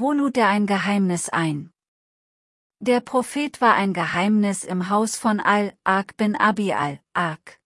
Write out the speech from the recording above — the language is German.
Wo lud er ein Geheimnis ein? Der Prophet war ein Geheimnis im Haus von Al-Aq bin Abi al-Aq.